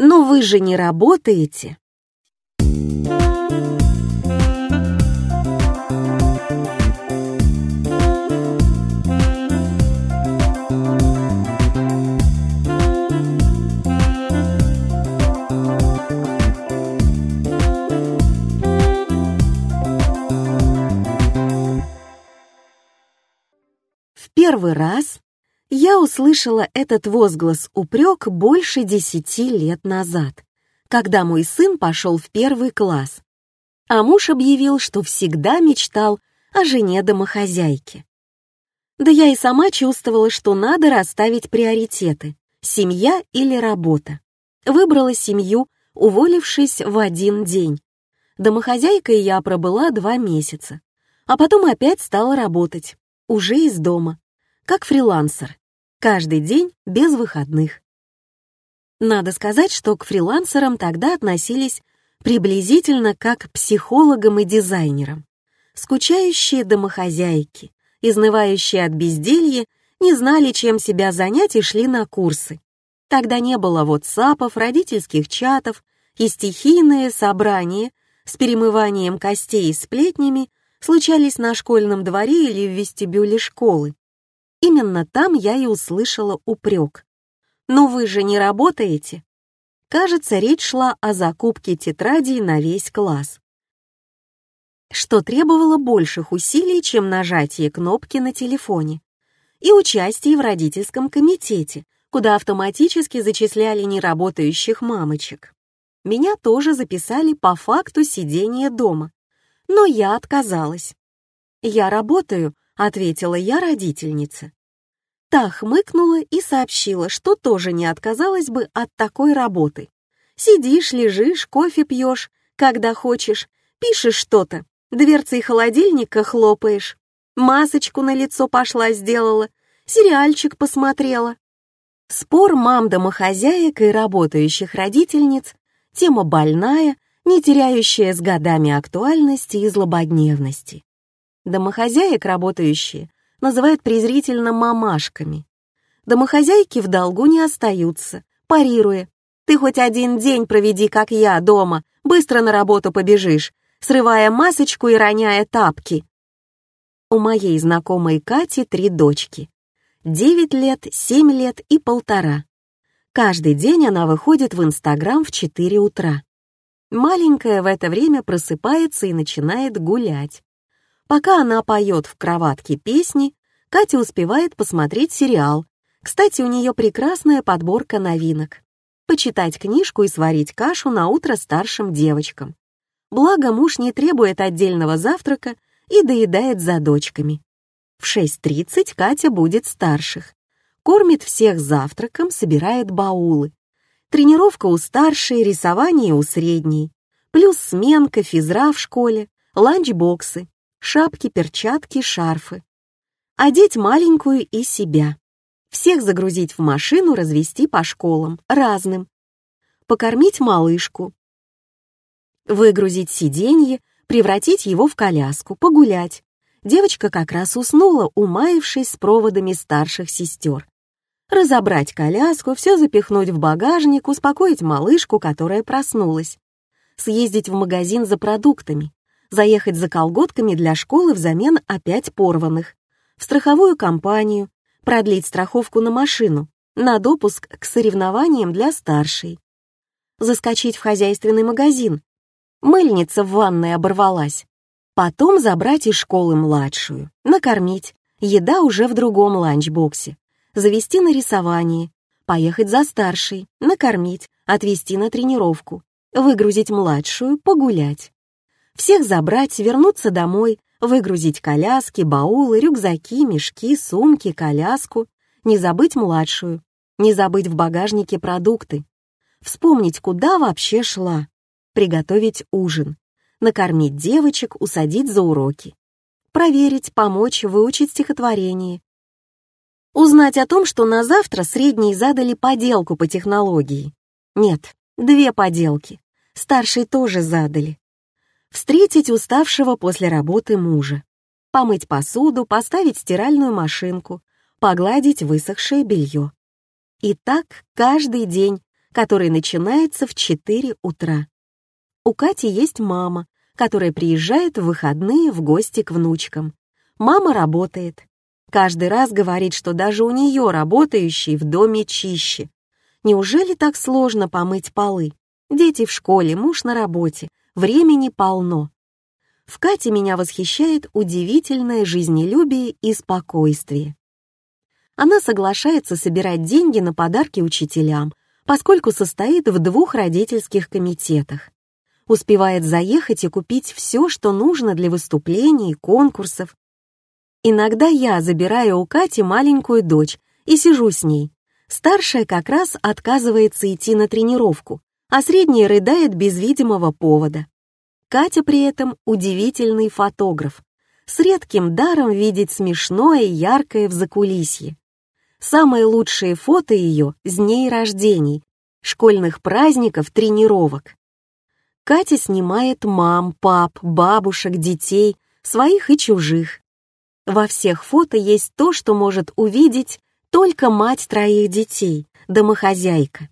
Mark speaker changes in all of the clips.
Speaker 1: Но вы же не работаете. В первый раз я услышала этот возглас упрек больше десяти лет назад, когда мой сын пошел в первый класс, а муж объявил, что всегда мечтал о жене-домохозяйке. Да я и сама чувствовала, что надо расставить приоритеты — семья или работа. Выбрала семью, уволившись в один день. Домохозяйкой я пробыла два месяца, а потом опять стала работать уже из дома, как фрилансер, каждый день без выходных. Надо сказать, что к фрилансерам тогда относились приблизительно как к психологам и дизайнерам. Скучающие домохозяйки, изнывающие от безделья, не знали, чем себя занять и шли на курсы. Тогда не было ватсапов, родительских чатов и стихийные собрания с перемыванием костей и сплетнями случались на школьном дворе или в вестибюле школы. Именно там я и услышала упрек. «Но вы же не работаете?» Кажется, речь шла о закупке тетрадей на весь класс. Что требовало больших усилий, чем нажатие кнопки на телефоне. И участие в родительском комитете, куда автоматически зачисляли неработающих мамочек. Меня тоже записали по факту сидения дома, но я отказалась. «Я работаю», — ответила я родительнице. Та хмыкнула и сообщила, что тоже не отказалась бы от такой работы. Сидишь, лежишь, кофе пьешь, когда хочешь, пишешь что-то, дверцей холодильника хлопаешь, масочку на лицо пошла сделала, сериальчик посмотрела. Спор мам-домохозяек и работающих родительниц — тема больная — не теряющая с годами актуальности и злободневности. Домохозяек, работающие, называют презрительно мамашками. Домохозяйки в долгу не остаются, парируя. «Ты хоть один день проведи, как я, дома, быстро на работу побежишь, срывая масочку и роняя тапки». У моей знакомой Кати три дочки. Девять лет, семь лет и полтора. Каждый день она выходит в Инстаграм в четыре утра. Маленькая в это время просыпается и начинает гулять. Пока она поет в кроватке песни, Катя успевает посмотреть сериал. Кстати, у нее прекрасная подборка новинок. Почитать книжку и сварить кашу на утро старшим девочкам. Благо, муж не требует отдельного завтрака и доедает за дочками. В 6.30 Катя будет старших. Кормит всех завтраком, собирает баулы. Тренировка у старшей, рисование у средней. Плюс сменка, физра в школе, ланчбоксы, шапки, перчатки, шарфы. Одеть маленькую и себя. Всех загрузить в машину, развести по школам, разным. Покормить малышку. Выгрузить сиденье, превратить его в коляску, погулять. Девочка как раз уснула, умаившись с проводами старших сестер разобрать коляску, все запихнуть в багажник, успокоить малышку, которая проснулась, съездить в магазин за продуктами, заехать за колготками для школы взамен опять порванных, в страховую компанию, продлить страховку на машину, на допуск к соревнованиям для старшей, заскочить в хозяйственный магазин, мыльница в ванной оборвалась, потом забрать из школы младшую, накормить, еда уже в другом ланчбоксе, завести на рисование, поехать за старшей, накормить, отвезти на тренировку, выгрузить младшую, погулять. Всех забрать, вернуться домой, выгрузить коляски, баулы, рюкзаки, мешки, сумки, коляску, не забыть младшую, не забыть в багажнике продукты, вспомнить, куда вообще шла, приготовить ужин, накормить девочек, усадить за уроки, проверить, помочь, выучить стихотворение, Узнать о том, что на завтра средней задали поделку по технологии. Нет, две поделки. Старшей тоже задали. Встретить уставшего после работы мужа. Помыть посуду, поставить стиральную машинку, погладить высохшее белье. И так каждый день, который начинается в 4 утра. У Кати есть мама, которая приезжает в выходные в гости к внучкам. Мама работает. Каждый раз говорит, что даже у нее работающий в доме чище. Неужели так сложно помыть полы? Дети в школе, муж на работе, времени полно. В Кате меня восхищает удивительное жизнелюбие и спокойствие. Она соглашается собирать деньги на подарки учителям, поскольку состоит в двух родительских комитетах. Успевает заехать и купить все, что нужно для выступлений, конкурсов. Иногда я забираю у Кати маленькую дочь и сижу с ней. Старшая как раз отказывается идти на тренировку, а средняя рыдает без видимого повода. Катя при этом удивительный фотограф, с редким даром видеть смешное и яркое в закулисье. Самые лучшие фото ее с дней рождений, школьных праздников, тренировок. Катя снимает мам, пап, бабушек, детей, своих и чужих. Во всех фото есть то, что может увидеть только мать троих детей, домохозяйка.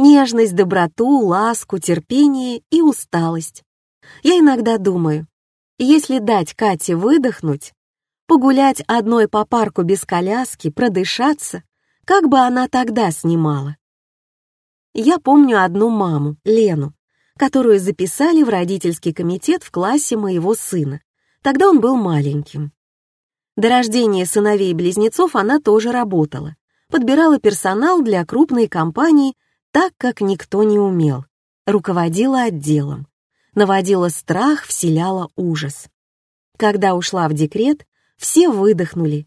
Speaker 1: Нежность, доброту, ласку, терпение и усталость. Я иногда думаю, если дать Кате выдохнуть, Погулять одной по парку без коляски, продышаться, как бы она тогда снимала. Я помню одну маму, Лену, которую записали в родительский комитет в классе моего сына. Тогда он был маленьким. До рождения сыновей-близнецов она тоже работала, подбирала персонал для крупной компании так, как никто не умел, руководила отделом, наводила страх, вселяла ужас. Когда ушла в декрет, все выдохнули.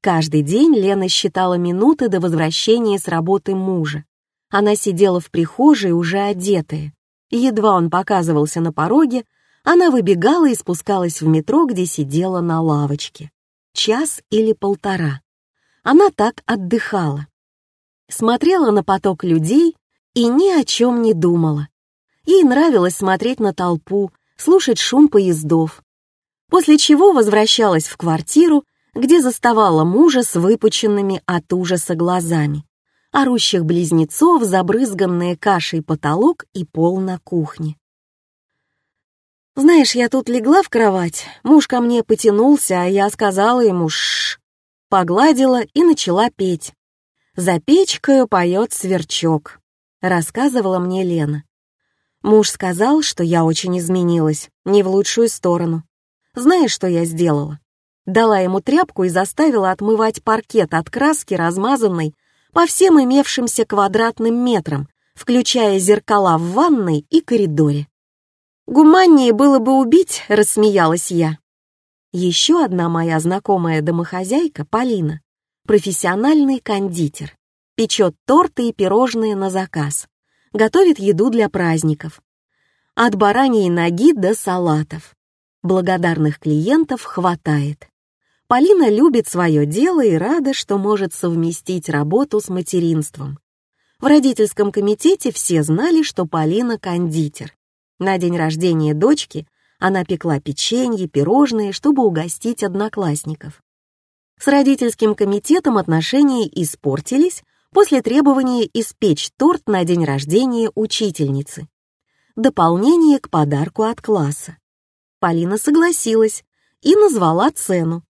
Speaker 1: Каждый день Лена считала минуты до возвращения с работы мужа. Она сидела в прихожей, уже одетая. Едва он показывался на пороге, она выбегала и спускалась в метро, где сидела на лавочке. Час или полтора. Она так отдыхала. Смотрела на поток людей и ни о чем не думала. Ей нравилось смотреть на толпу, слушать шум поездов, после чего возвращалась в квартиру, где заставала мужа с выпученными от ужаса глазами, орущих близнецов, забрызганные кашей потолок и пол на кухне. Знаешь, я тут легла в кровать, муж ко мне потянулся, а я сказала ему «шш», погладила и начала петь. «За печкою поет сверчок», — рассказывала мне Лена. Муж сказал, что я очень изменилась, не в лучшую сторону. Знаешь, что я сделала? Дала ему тряпку и заставила отмывать паркет от краски, размазанной по всем имевшимся квадратным метрам, включая зеркала в ванной и коридоре. «Гуманнее было бы убить», — рассмеялась я. Еще одна моя знакомая домохозяйка, Полина, профессиональный кондитер, печет торты и пирожные на заказ, готовит еду для праздников. От бараньей ноги до салатов. Благодарных клиентов хватает. Полина любит свое дело и рада, что может совместить работу с материнством. В родительском комитете все знали, что Полина кондитер. На день рождения дочки она пекла печенье, пирожные, чтобы угостить одноклассников. С родительским комитетом отношения испортились после требования испечь торт на день рождения учительницы. Дополнение к подарку от класса. Полина согласилась и назвала цену.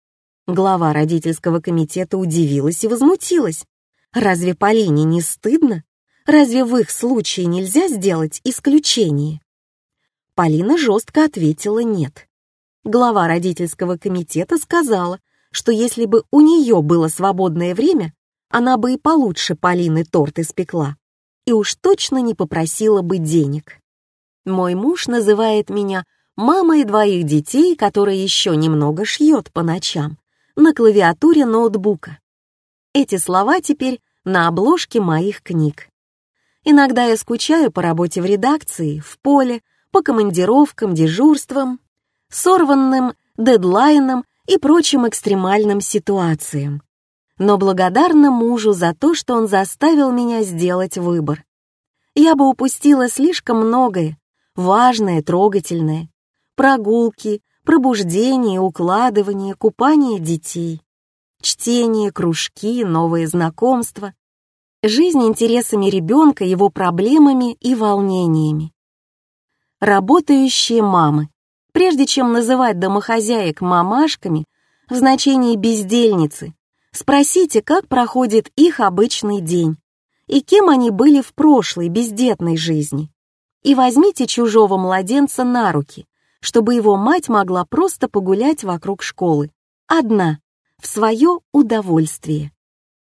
Speaker 1: Глава родительского комитета удивилась и возмутилась. Разве Полине не стыдно? Разве в их случае нельзя сделать исключение? Полина жестко ответила «нет». Глава родительского комитета сказала, что если бы у нее было свободное время, она бы и получше Полины торт испекла и уж точно не попросила бы денег. Мой муж называет меня мама и двоих детей, которая еще немного шьет по ночам, на клавиатуре ноутбука. Эти слова теперь на обложке моих книг. Иногда я скучаю по работе в редакции, в поле, по командировкам, дежурствам, сорванным дедлайнам и прочим экстремальным ситуациям. Но благодарна мужу за то, что он заставил меня сделать выбор. Я бы упустила слишком многое, важное, трогательное, прогулки, пробуждение, укладывание, купание детей, чтение, кружки, новые знакомства. Жизнь интересами ребенка, его проблемами и волнениями. Работающие мамы. Прежде чем называть домохозяек мамашками в значении бездельницы, спросите, как проходит их обычный день и кем они были в прошлой бездетной жизни. И возьмите чужого младенца на руки, чтобы его мать могла просто погулять вокруг школы, одна, в свое удовольствие.